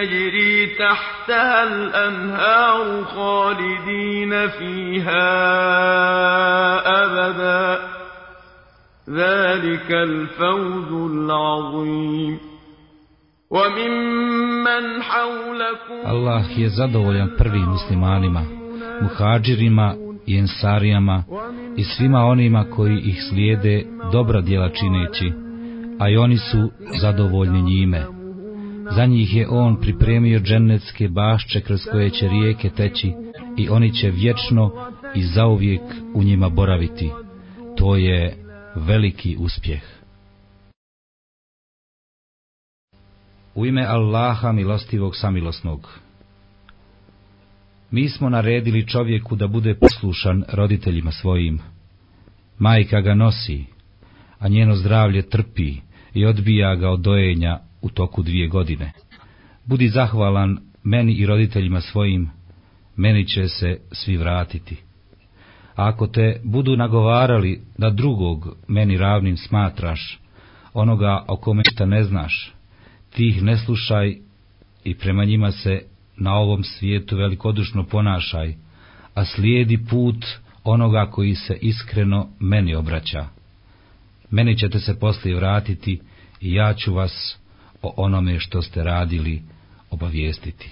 تجري تحتها الأنهار خالدين فيها أبدا ذلك الفوز العظيم وممن حولكم Allah je zadovoljan prvim muslimanima, muhađirima i ensarijama i svima onima koji ih slijede dobra djela čineći, a i oni su zadovoljni njime. Za njih je on pripremio džennetske bašče kroz koje će rijeke teći i oni će vječno i zauvijek u njima boraviti. To je veliki uspjeh. U ime Allaha milostivog samilosnog. Mi smo naredili čovjeku da bude poslušan roditeljima svojim. Majka ga nosi, a njeno zdravlje trpi i odbija ga od dojenja u toku dvije godine. Budi zahvalan meni i roditeljima svojim, meni će se svi vratiti. A ako te budu nagovarali da drugog meni ravnim smatraš, onoga o kome šta ne znaš, ti ih ne slušaj i prema njima se na ovom svijetu velikodušno ponašaj, a slijedi put onoga koji se iskreno meni obraća. Meni ćete se poslije vratiti i ja ću vas o onome što ste radili obavijestiti.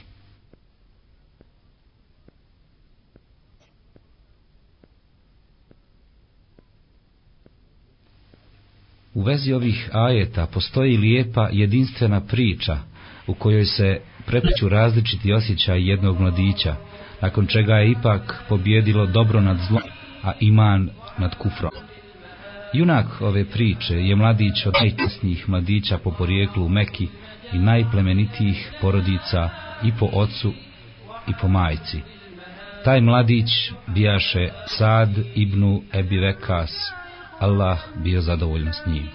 U vezi ovih ajeta postoji lijepa jedinstvena priča u kojoj se prepliču različiti osjećaj jednog mladića, nakon čega je ipak pobjedilo dobro nad zlom, a iman nad kufrom. Junak ove priče je mladić od najčasnijih mladića po porijeklu u Meki i najplemenitijih porodica i po ocu i po majci. Taj mladić bijaše Sad ibn Ebi Vekas, Allah bio zadovoljan s njim.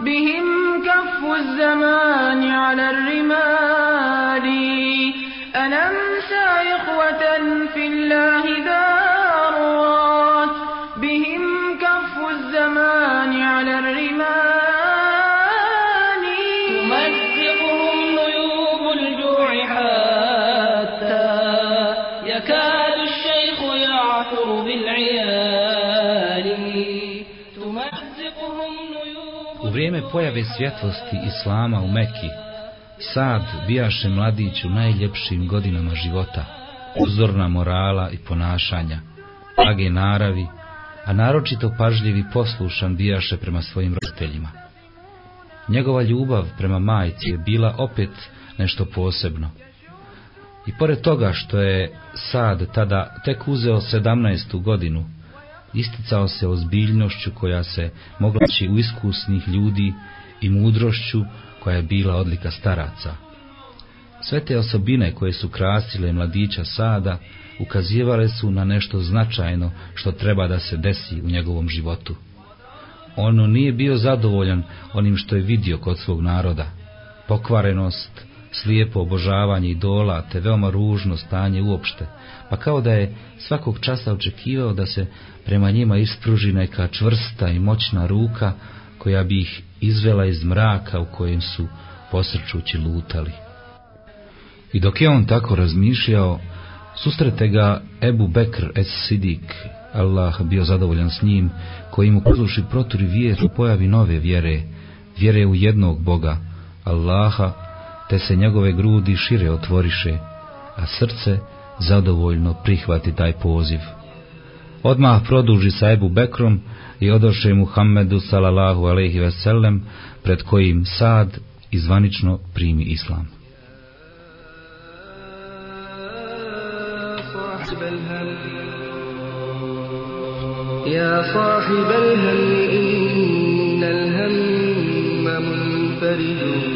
بهم كف الزمان على الرمال أنمسى إخوة في الله دارات Pojave svjetlosti Islama u Meki, Sad bijaše mladić u najljepšim godinama života, uzorna morala i ponašanja, blage naravi, a naročito pažljiv i poslušan bijaše prema svojim roditeljima. Njegova ljubav prema majci je bila opet nešto posebno. I pored toga što je Sad tada tek uzeo sedamnaestu godinu, isticao se ozbiljnošću koja se mogla naći u iskusnih ljudi i mudrošću koja je bila odlika staraca. Sve te osobine koje su krasile mladića Sada ukazivale su na nešto značajno što treba da se desi u njegovom životu. Ono nije bio zadovoljan onim što je vidio kod svog naroda. Pokvarenost, slijepo obožavanje idola te veoma ružno stanje uopšte, pa kao da je svakog časa očekivao da se prema njima ispruži neka čvrsta i moćna ruka koja bi ih izvela iz mraka u kojem su posrčući lutali. I dok je on tako razmišljao, susrete ga Ebu Bekr es Sidik, Allah bio zadovoljan s njim, koji mu posluši proturi vijest u pojavi nove vjere, vjere u jednog Boga, Allaha, te se njegove grudi šire otvoriše, a srce zadovoljno prihvati taj poziv. Odmah produži sa Ebu Bekrom i odoše Muhammedu salallahu alaihi veselem, pred kojim sad izvanično primi islam. يا صاحب الهم إن الهم منفرد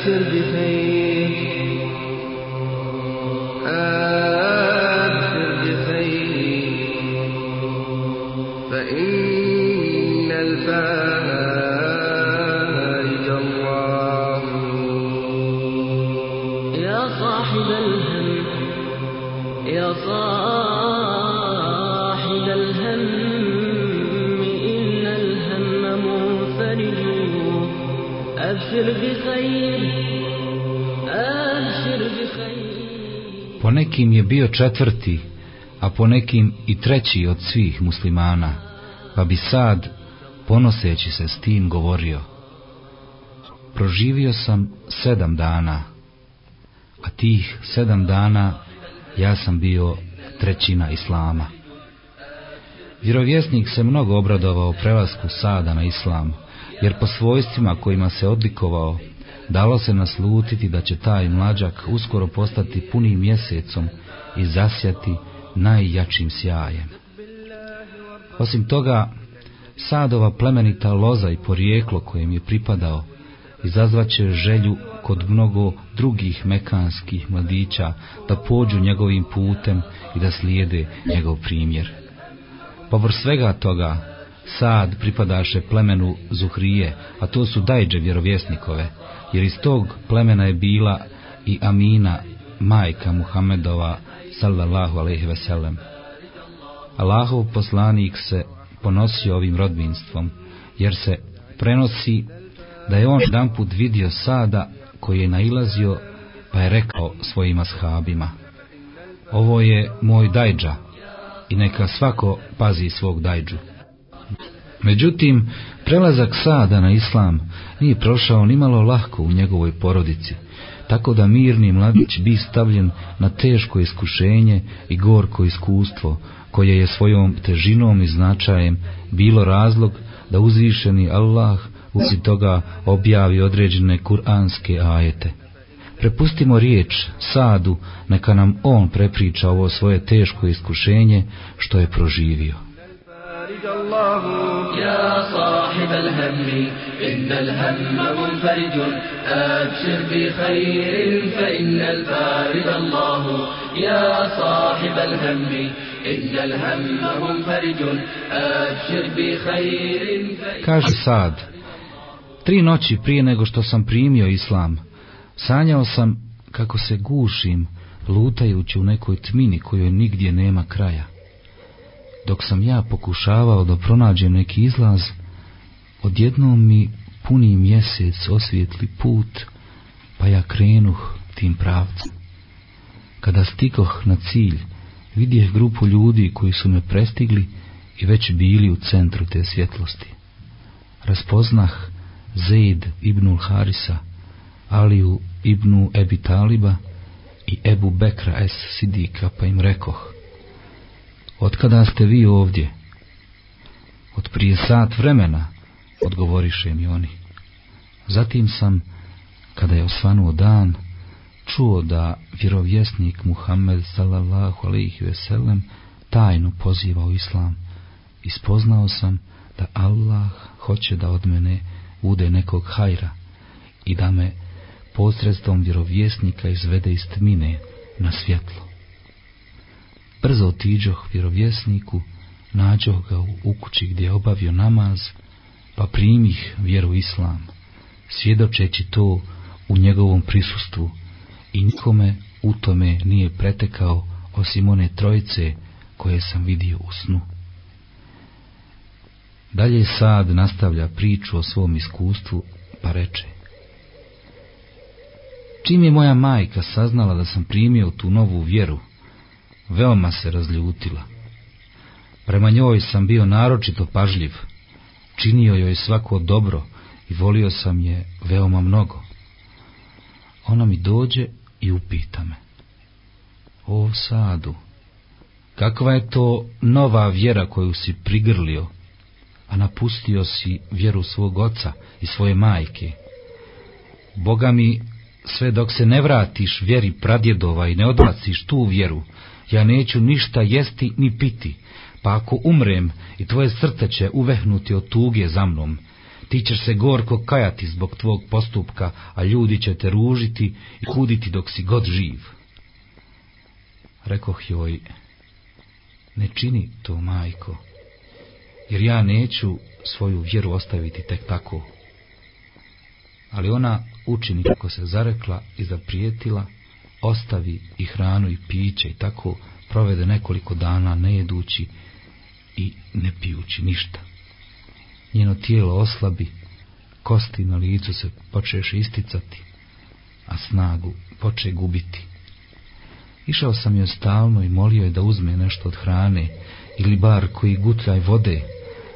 بخير Po nekim je bio četvrti, a po nekim i treći od svih muslimana, pa bi sad, ponoseći se s tim, govorio. Proživio sam sedam dana, a tih sedam dana ja sam bio trećina Islama. Vjerovjesnik se mnogo obradovao prelasku Sada na Islam, jer po svojstvima kojima se odlikovao, dalo se naslutiti da će taj mlađak uskoro postati punim mjesecom i zasjati najjačim sjajem. Osim toga, Sadova plemenita loza i porijeklo kojem je pripadao, izazvaće želju kod mnogo drugih mekanskih mladića da pođu njegovim putem i da slijede njegov primjer. Povr svega toga, Sad pripadaše plemenu Zuhrije, a to su dajđe vjerovjesnikove, jer iz tog plemena je bila i Amina, majka Muhammedova, sallallahu alaihi veselem. Allahov poslanik se ponosio ovim rodbinstvom, jer se prenosi da je on jedan put vidio Sada koji je nailazio, pa je rekao svojim ashabima, ovo je moj dajđa i neka svako pazi svog dajđu. Međutim, prelazak Sada na islam nije prošao nimalo lahko u njegovoj porodici, tako da mirni mladić bi stavljen na teško iskušenje i gorko iskustvo, koje je svojom težinom i značajem bilo razlog da uzvišeni Allah uzi toga objavi određene kuranske ajete. Prepustimo riječ Sadu, neka nam on prepriča ovo svoje teško iskušenje što je proživio. الفارج الله يا صاحب الهم إن الهم منفرج أبشر بخير فإن الفارج الله يا صاحب الهم إن الهم منفرج أبشر بخير فإن Kaže Sad, tri noći prije nego što sam primio islam, sanjao sam kako se gušim, lutajući u nekoj tmini kojoj nigdje nema kraja. Dok sam ja pokušavao da pronađem neki izlaz, odjednom mi puni mjesec osvijetli put, pa ja krenuh tim pravcem. Kada stikoh na cilj, vidjeh grupu ljudi koji su me prestigli i već bili u centru te svjetlosti. Raspoznah Zeid ibnul Harisa, Aliju ibnu Ebi Taliba i Ebu Bekra es Sidika, pa im rekoh, Otkada ste vi ovdje? Od prije sat vremena, odgovoriše mi oni. Zatim sam, kada je osvanuo dan, čuo da vjerovjesnik Muhammed sallallahu alaihi veselem tajno poziva u islam i spoznao sam da Allah hoće da od mene bude nekog hajra i da me posredstvom vjerovjesnika izvede iz tmine na svjetlo. Brzo otiđoh vjerovjesniku, nađoh ga u kući gdje je obavio namaz, pa primih vjeru islam, svjedočeći to u njegovom prisustvu i nikome u tome nije pretekao osim one trojice koje sam vidio u snu. Dalje sad nastavlja priču o svom iskustvu, pa reče. Čim je moja majka saznala da sam primio tu novu vjeru, veoma se razljutila. Prema njoj sam bio naročito pažljiv, činio joj svako dobro i volio sam je veoma mnogo. Ona mi dođe i upita me. O sadu, kakva je to nova vjera koju si prigrlio, a napustio si vjeru svog oca i svoje majke? Boga mi, sve dok se ne vratiš vjeri pradjedova i ne odbaciš tu vjeru, ja neću ništa jesti ni piti, pa ako umrem i tvoje srce će uvehnuti od tuge za mnom, Ti ćeš se gorko kajati zbog tvog postupka, a ljudi će te ružiti i kuditi dok si god živ. Rekoh joj, ne čini to, majko, jer ja neću svoju vjeru ostaviti tek tako. Ali ona učini kako se zarekla i zaprijetila, ostavi i hranu i piće i tako provede nekoliko dana ne jedući i ne pijući ništa. Njeno tijelo oslabi, kosti na licu se počeš isticati, a snagu poče gubiti. Išao sam joj stalno i molio je da uzme nešto od hrane ili bar koji gutljaj vode,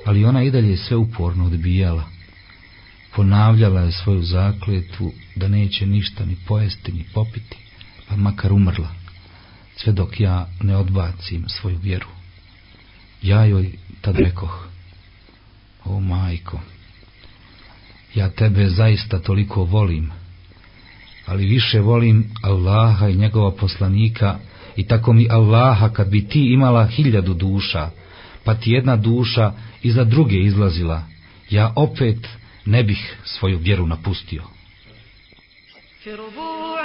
ali ona i dalje sve uporno odbijala. Ponavljala je svoju zakletvu da neće ništa ni pojesti ni popiti, pa makar umrla, sve dok ja ne odbacim svoju vjeru. Ja joj tad rekoh, o majko, ja tebe zaista toliko volim, ali više volim Allaha i njegova poslanika i tako mi Allaha kad bi ti imala hiljadu duša, pa ti jedna duša iza druge izlazila, ja opet ne bih svoju vjeru napustio.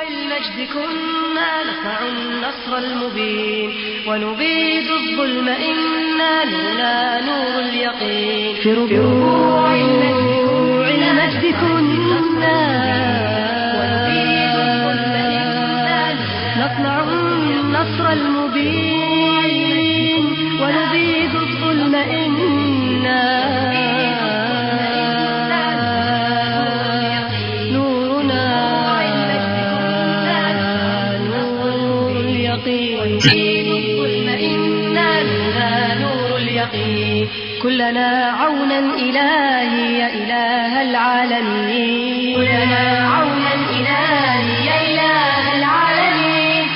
المجد كنا نصنع النصر المبين ونبيد الظلم إنا لنا نور اليقين في ربوع المجد كنا كلنا عونا إلهي يا إله العالمين. كلنا عونا إلهي يا إله العالمين.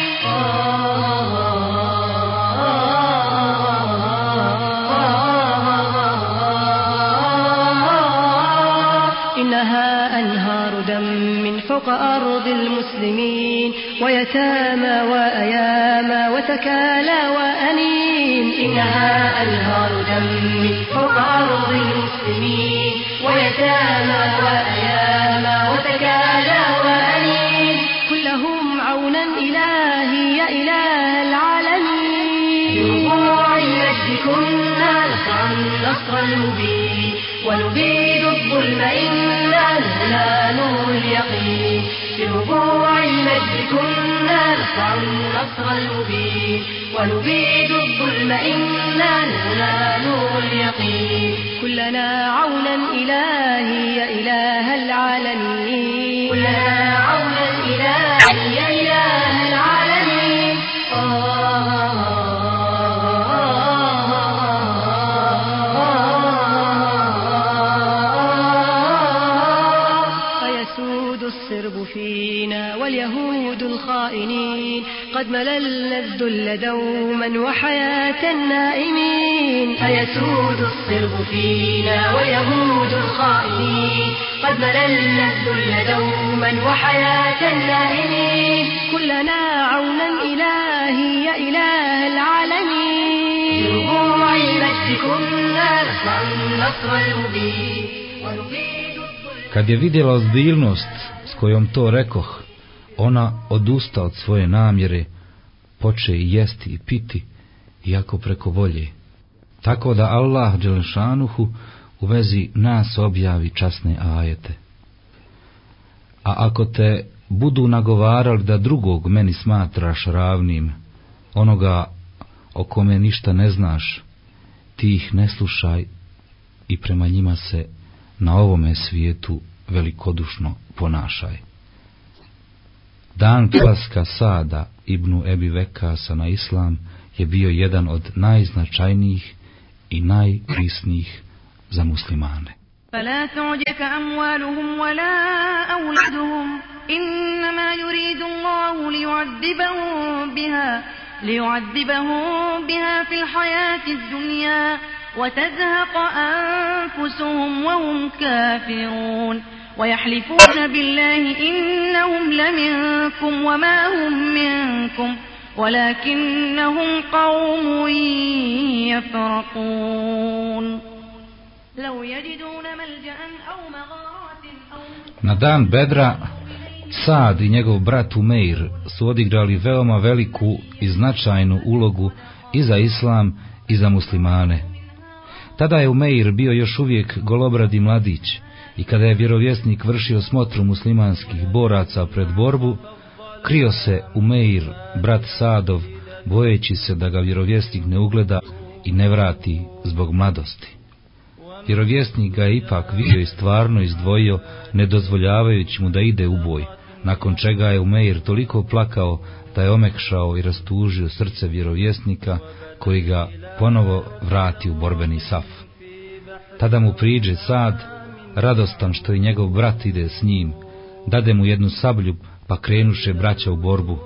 إنها أنهار دم من فوق أرض المسلمين ويتامى وأياما وتكالى وأنين. إنها أنهار دم فوق أرض المسلمين ويتامى وأياما ونبيد الظلم إنا لنا نور اليقين. كلنا عونا إلهي يا إله العالمين. كلنا قد مللنا الذل دوما وحياة النائمين. فيسود السرب فينا واليهود الخائنين. قد مللنا الذل دوما وحياة النائمين. كلنا عونا إلهي يا إله العالمين. بربوع المجد كنا النصر المبين. Kad je vidjela ozbiljnost s kojom to rekoh, ona odusta od svoje namjere, poče i jesti i piti, iako preko volje. Tako da Allah Đelešanuhu u vezi nas objavi časne ajete. A ako te budu nagovarali da drugog meni smatraš ravnim, onoga o kome ništa ne znaš, ti ih ne slušaj i prema njima se na ovome svijetu velikodušno ponašaj. Dan klaska Sada ibnu Ebi Vekasa na Islam je bio jedan od najznačajnijih i najprisnijih za muslimane. فلا تعجك أموالهم ولا أولادهم إنما يريد الله ليعذبهم بها ليعذبهم بها في الحياة الدنيا وتزهق أنفسهم وهم كافرون ويحلفون بالله إنهم لمنكم وما هم منكم ولكنهم قوم يفرقون لو يجدون ملجأ أو مغارات أو Na dan Bedra, Sad i njegov brat Umeir su odigrali veoma veliku i značajnu ulogu i za islam i za muslimane. Tada je Umeir bio još uvijek golobradi mladić i kada je vjerovjesnik vršio smotru muslimanskih boraca pred borbu, krio se Umeir, brat Sadov, bojeći se da ga vjerovjesnik ne ugleda i ne vrati zbog mladosti. Vjerovjesnik ga je ipak vidio i stvarno izdvojio, ne dozvoljavajući mu da ide u boj, nakon čega je Umeir toliko plakao da je omekšao i rastužio srce vjerovjesnika koji ga ponovo vrati u borbeni saf. Tada mu priđe sad, radostan što i njegov brat ide s njim, dade mu jednu sablju pa krenuše braća u borbu,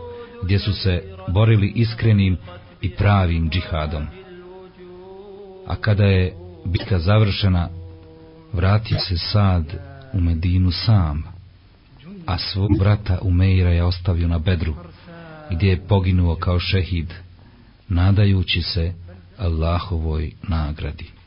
gdje su se borili iskrenim i pravim džihadom. A kada je bitka završena, vratio se sad u Medinu sam, a svog brata Umeira je ostavio na bedru, gdje je poginuo kao šehid, nadajući se Allahovoj nagradi.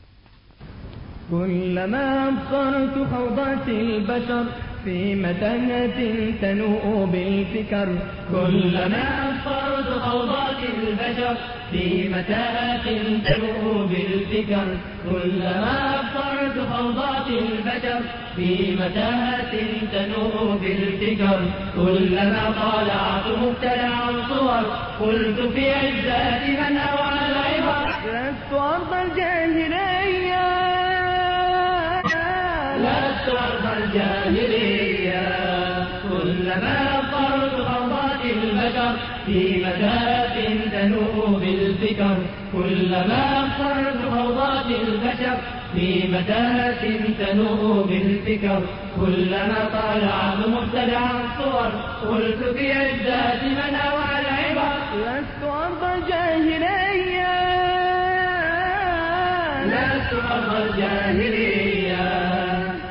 كلما أبصرت خوضات البشر في متنة تنوء بالفكر. كلما أبصرت خوضات البشر في متاهة تنوء بالفكر. كلما أبصرت خوضات البشر في متاهة تنوء بالفكر. كلما طالعت مبتدعا صور قلت في عزات من أوعى العبر لست أرض الجاهلية في متاهة تنوء بالفكر كلما أبصرت خوضات البشر في متاهة تنوء بالفكر كلما طالعت مبتدعا صور قلت في عزات من أوعى العبر. لست أرض الجاهلية. لست أرض الجاهلية.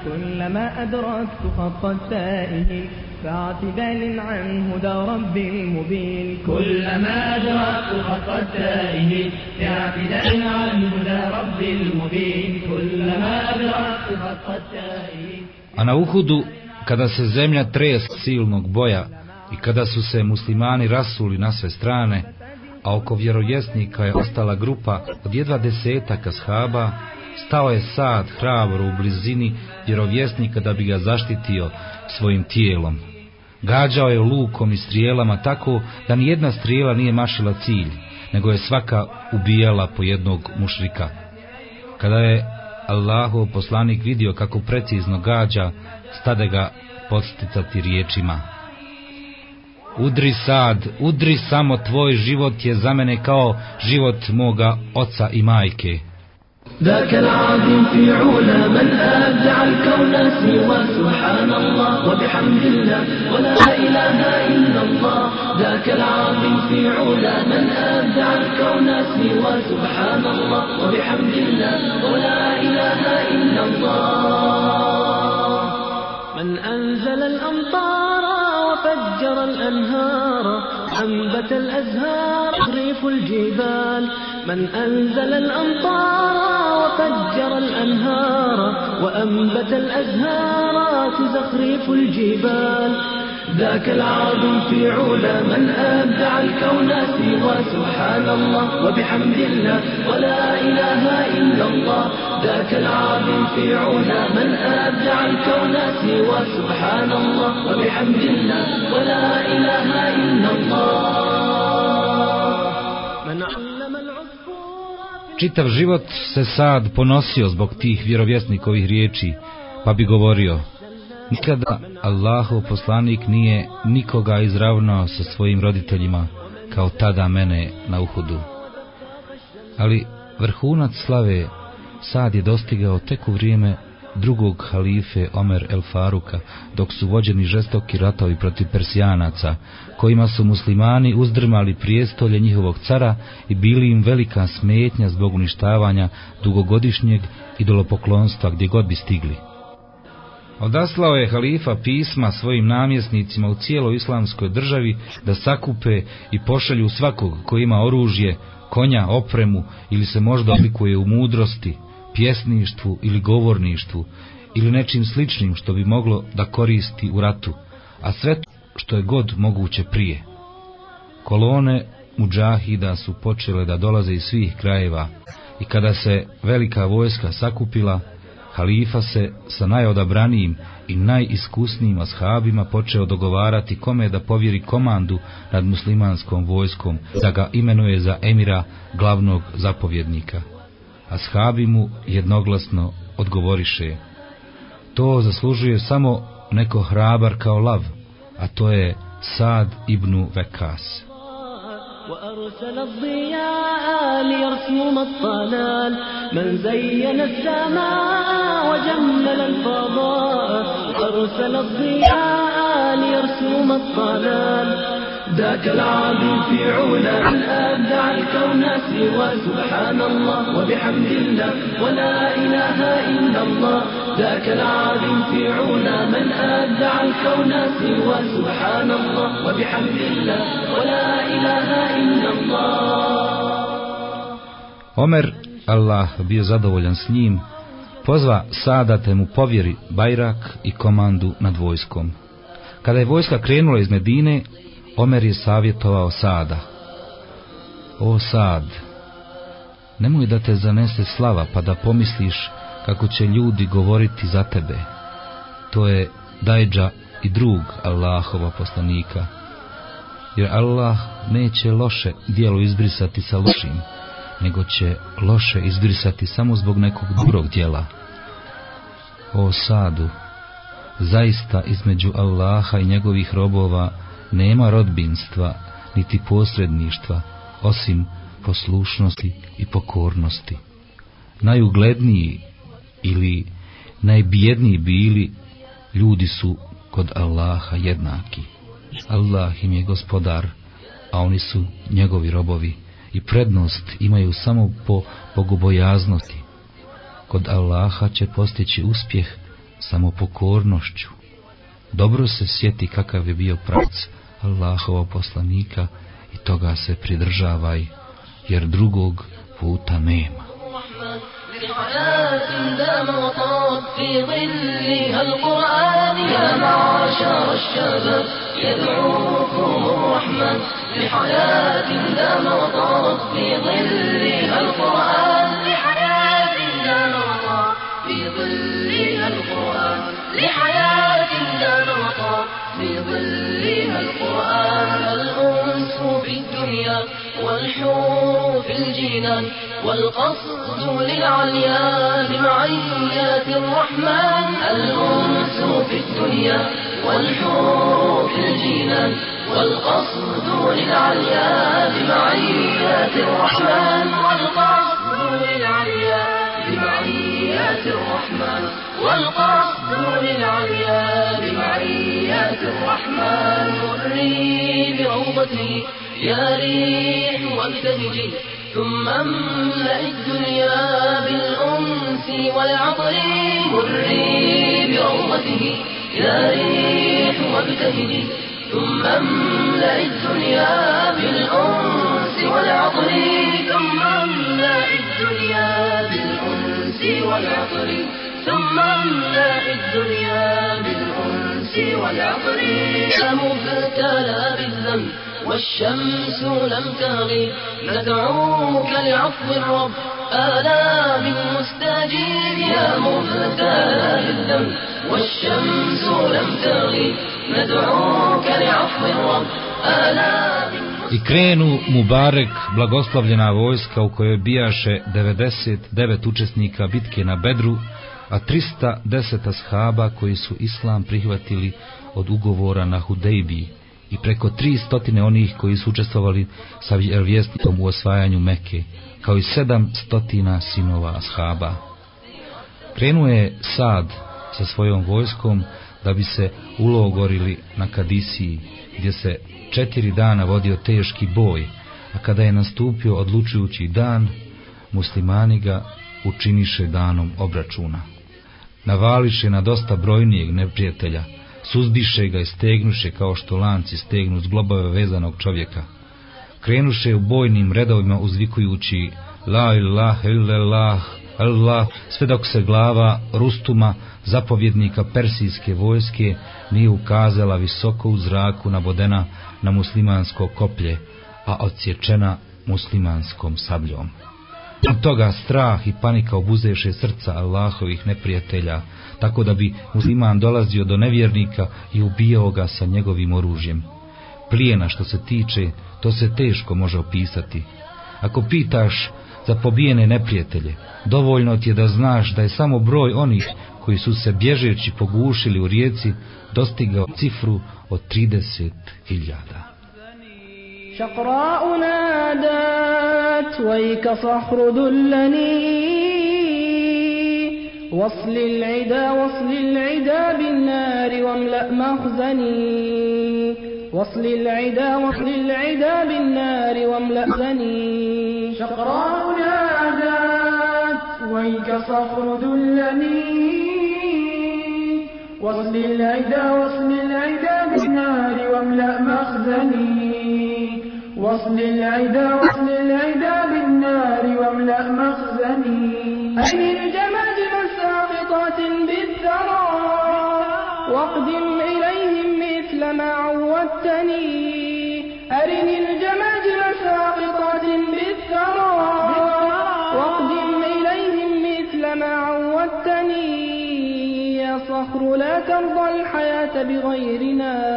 كلما أدركت خط التائه فاعتدال عن هدى ربي المبين كلما أدركت خط التائه فاعتدال عن هدى ربي المبين كلما أدركت خط التائه A na Uhudu, kada se zemlja tres silnog boja i kada su se muslimani rasuli na sve strane, a oko vjerovjesnika je ostala grupa od jedva desetaka shaba, stao je sad hrabro u blizini vjerovjesnika da bi ga zaštitio svojim tijelom. Gađao je lukom i strijelama tako da ni jedna strijela nije mašila cilj, nego je svaka ubijala po jednog mušrika. Kada je Allahov poslanik vidio kako precizno gađa, stade ga podsticati riječima. Udri sad, udri samo tvoj život je za mene kao život moga oca i majke. ذاك العظيم في علا من أبدع الكون سوى سبحان الله وبحمد الله ولا إله إلا الله. ذاك العظيم في علا من أبدع الكون سوى سبحان الله وبحمد الله ولا إله إلا الله. من أنزل الأمطار وفجر الأنهار أنبت الأزهار تغريف الجبال. من أنزل الأمطار وفجر الأنهار وأنبت الأزهار تزخرف الجبال. ذاك العظيم في علا من أبدع الكون سوى سبحان الله وبحمد الله ولا إله إلا الله. ذاك العظيم في علا من أبدع الكون سوى سبحان الله وبحمد الله ولا إله إلا الله. Čitav život se sad ponosio zbog tih vjerovjesnikovih riječi, pa bi govorio, nikada Allahov poslanik nije nikoga izravnao sa svojim roditeljima, kao tada mene na Uhudu. Ali vrhunac slave sad je dostigao tek u vrijeme drugog halife Omer el Faruka, dok su vođeni žestoki ratovi protiv Persijanaca, kojima su muslimani uzdrmali prijestolje njihovog cara i bili im velika smetnja zbog uništavanja dugogodišnjeg idolopoklonstva gdje god bi stigli. Odaslao je halifa pisma svojim namjesnicima u cijeloj islamskoj državi da sakupe i pošalju svakog ko ima oružje, konja, opremu ili se možda odlikuje u mudrosti, pjesništvu ili govorništvu ili nečim sličnim što bi moglo da koristi u ratu, a sve što je god moguće prije. Kolone muđahida su počele da dolaze iz svih krajeva i kada se velika vojska sakupila, halifa se sa najodabranijim i najiskusnijim ashabima počeo dogovarati kome da povjeri komandu nad muslimanskom vojskom, da ga imenuje za emira glavnog zapovjednika Ashabi mu jednoglasno odgovoriše. To zaslužuje samo neko hrabar kao lav, a to je Sad ibn Vekas. وأرسل الضياء ليرسم الطلال من زين السماء وجمل الفضاء وأرسل الضياء ليرسم الطلال ذاك العظيم في علا من أبدع الكون سوى سبحان الله وبحمد الله ولا إله إلا الله ذاك العظيم في علا من أبدع الكون سوى سبحان الله وبحمد الله ولا إله إلا الله Omer, Allah bio zadovoljan s njim, pozva Sada te mu povjeri Bajrak i komandu nad vojskom. Kada je vojska krenula iz Medine, Omer je savjetovao Sada. O Sad, nemoj da te zanese slava pa da pomisliš kako će ljudi govoriti za tebe. To je Dajđa i drug Allahova poslanika. Jer Allah neće loše dijelo izbrisati sa lošim, nego će loše izbrisati samo zbog nekog dobrog dijela. O Sadu, zaista između Allaha i njegovih robova nema rodbinstva niti posredništva osim poslušnosti i pokornosti. Najugledniji ili najbjedniji bili ljudi su kod Allaha jednaki. Allah im je gospodar, a oni su njegovi robovi i prednost imaju samo po bogobojaznosti. Kod Allaha će postići uspjeh samo pokornošću. Dobro se sjeti kakav je bio prac Allahova poslanika i toga se pridržavaj, jer drugog puta nema. حياة دام وطاب في ظلها القرآن يا معشر الشباب يدعوكم الرحمن لحياة دام وطاب في ظلها القرآن لحياة دام وطاب في ظلها القرآن لحياة دام وطاب في ظلها القرآن الأنس في الدنيا والحور في الجنان والقصد للعليا بمعيات الرحمن الأنس في الدنيا والحور في الجنان والقصد للعليا بمعيات الرحمن والقصد للعليا بمعيات الرحمن والقصد للعليا الرحمن مري بروضته يا ريح وابتهجي ثم املأ الدنيا بالأنس والعطر. مري بروضته. يا ريح وابتهجي ثم املأ الدنيا بالأنس والعطر. ثم املأ الدنيا بالأنس والعطر. ثم املأ الدنيا بالأنس والعطر يا مبتلى بالذنب والشمس لم تغيب ندعوك لعفو الرب آلام مستجيب يا مبتلى بالذنب والشمس لم تغيب ندعوك لعفو الرب آلام I krenu Mubarek, blagoslavljena vojska u kojoj bijaše 99 učesnika bitke na Bedru, a 310 ashaba koji su islam prihvatili od ugovora na Hudejbiji i preko 300 onih koji su učestvovali sa vjervjesnikom u osvajanju Meke, kao i 700 sinova ashaba. Krenuo je Sad sa svojom vojskom da bi se ulogorili na Kadisiji, gdje se četiri dana vodio teški boj, a kada je nastupio odlučujući dan, muslimani ga učiniše danom obračuna. Navališe na dosta brojnijeg neprijatelja, suzbiše ga i stegnuše kao što lanci stegnu zglobove vezanog čovjeka. Krenuše u bojnim redovima uzvikujući La ilaha illallah Allah, sve dok se glava Rustuma, zapovjednika persijske vojske, nije ukazala visoko u zraku nabodena na muslimansko koplje, a odsječena muslimanskom sabljom. Toga strah i panika obuzeše srca Allahovih neprijatelja, tako da bi musliman dolazio do nevjernika i ubijao ga sa njegovim oružjem. Plijena što se tiče, to se teško može opisati. Ako pitaš za pobijene neprijatelje, dovoljno ti je da znaš da je samo broj onih koji su se bježeći pogušili u rijeci dostigao cifru od 30.000. قالت ويك صحر ذلني. وصل العدا وصل العدا بالنار واملأ مخزني. وصل العدا وصل العدا بالنار واملأ زني شقراء نادت ويك صحر ذلني. وصل العدا وصل العدا بالنار واملأ مخزني. وصل العدا وصل العدا بالنار واملأ مخزني. أين الجماجم ساقطات بالثرى. واقدم إليهم مثل ما عودتني. أرني الجماجم ساقطات بالثرى. واقدم إليهم مثل ما عودتني. يا صخر لا ترضى الحياة بغيرنا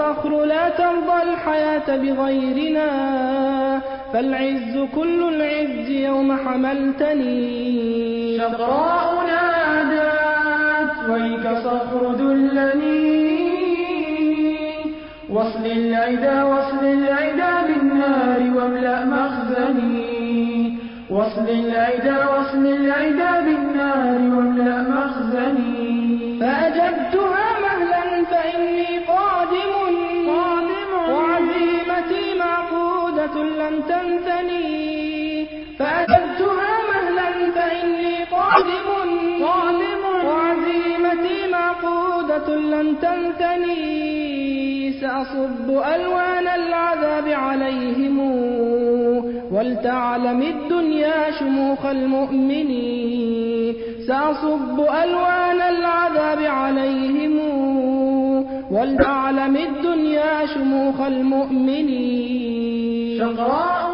يا صخر لا ترضى الحياة بغيرنا. فالعز كل العز يوم حملتني. شقراء نادت ويك صخر دلني. وصل العدا وصل العدا بالنار واملأ مخزني. وصل العدا وصل العدا بالنار واملأ مخزني. فأجبتها لن تنثني سأصب ألوان العذاب عليهم. ولتعلم الدنيا شموخ المؤمنين. سأصب ألوان العذاب عليهم. ولتعلم الدنيا شموخ المؤمنين. شقراء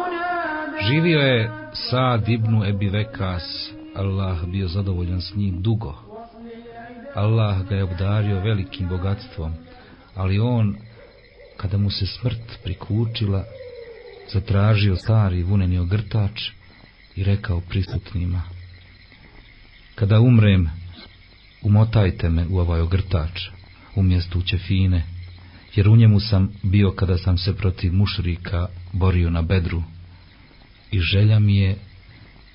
Živio je Sad ibn Ebi Vekas, Allah bio zadovoljan s njim dugo. Allah ga je obdario velikim bogatstvom, ali on, kada mu se smrt prikučila, zatražio stari vuneni ogrtač i rekao prisutnima, kada umrem, umotajte me u ovaj ogrtač, umjesto u ćefine, jer u njemu sam bio kada sam se protiv mušrika borio na bedru i želja mi je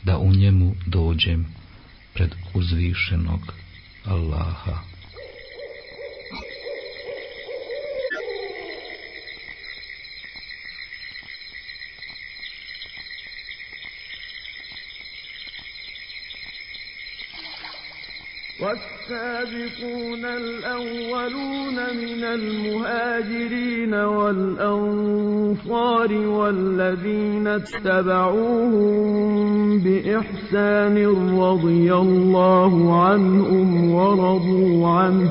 da u njemu dođem pred uzvišenog Allaha. والسابقون الأولون من المهاجرين والأنصار والذين اتبعوهم بإحسان رضي الله عنهم ورضوا عنه